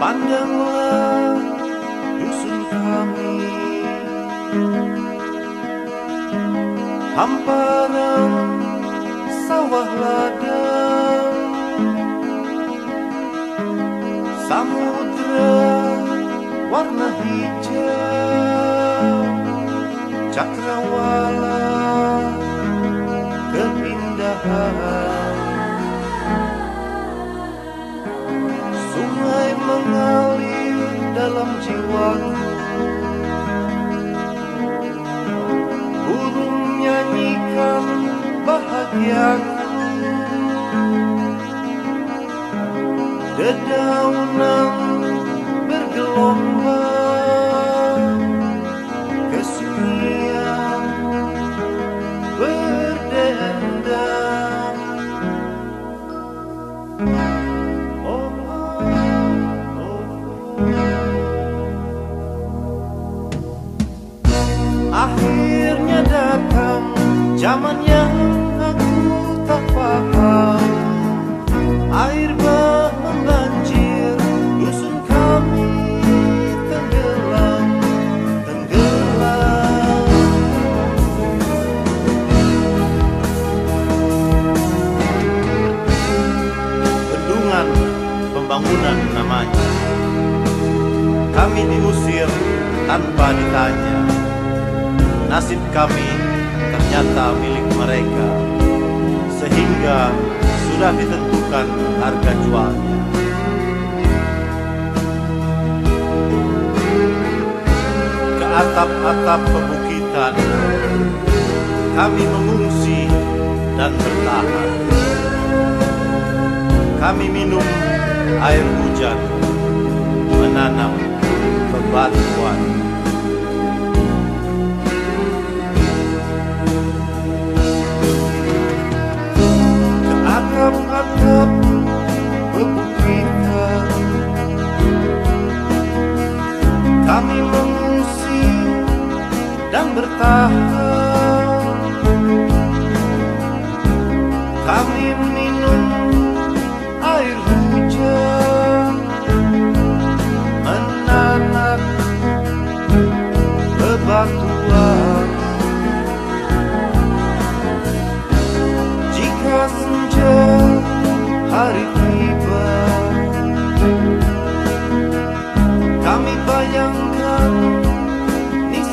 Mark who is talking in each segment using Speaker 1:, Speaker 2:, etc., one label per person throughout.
Speaker 1: Pandanglah dusun kami. Hamparan sawah ladang Samudra warna hijau. Cakrawala Sungai mengalir dalam jiwaku Burung nyanyikan bahagiaku Dedaunan bergelombang zaman yang aku tak paham Air membanjir dusun kami tenggelam Tenggelam. Bendungan pembangunan namanya. Kami diusir tanpa ditanya. Nasib kami ternyata milik mereka Sehingga sudah ditentukan harga jualnya Ke atap-atap pebukitan Kami mengungsi dan bertahan. Kami minum air hujan Menanam bebatuan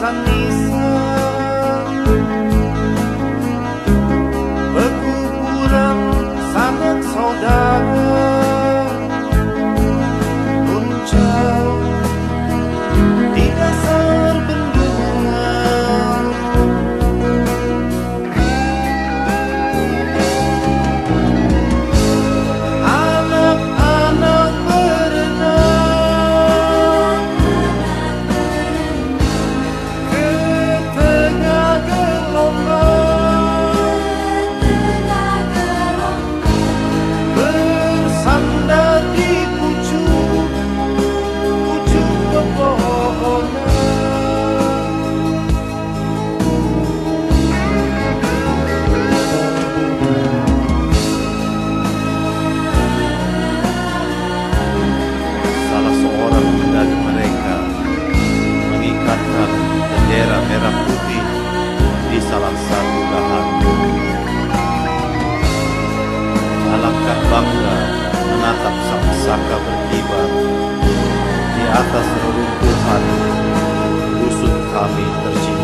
Speaker 1: familia. Menatap sang saka berkibar di atas reruntuhan dusun kami tercinta.